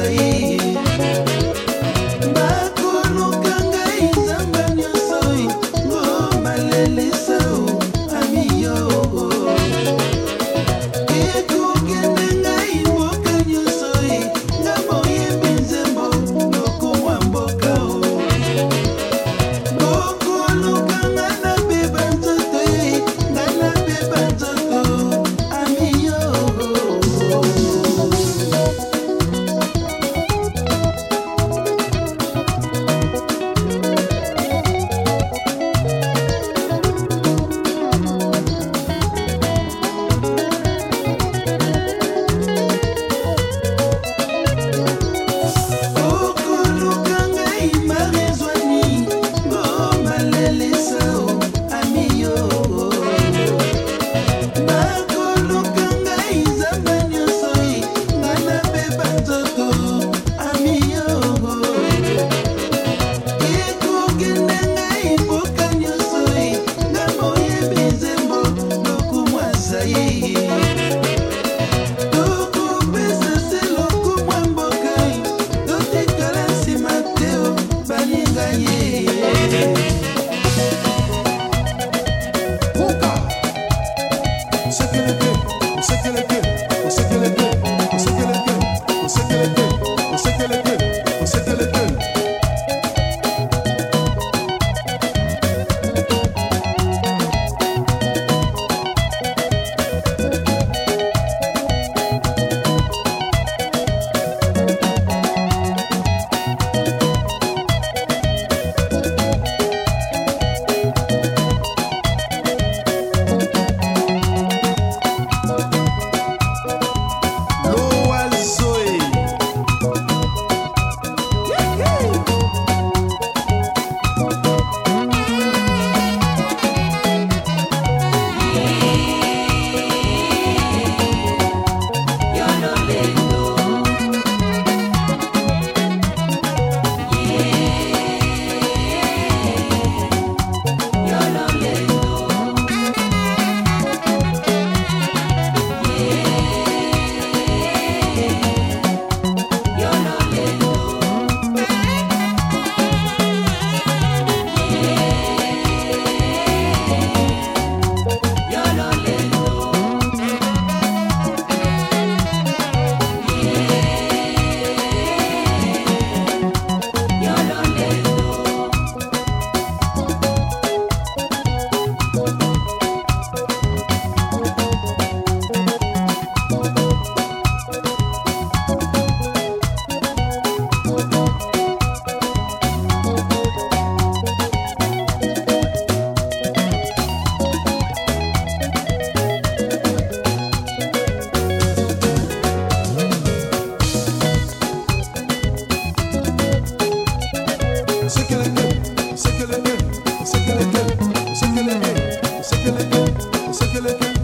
aí. aquele Sekeleke, sekeleke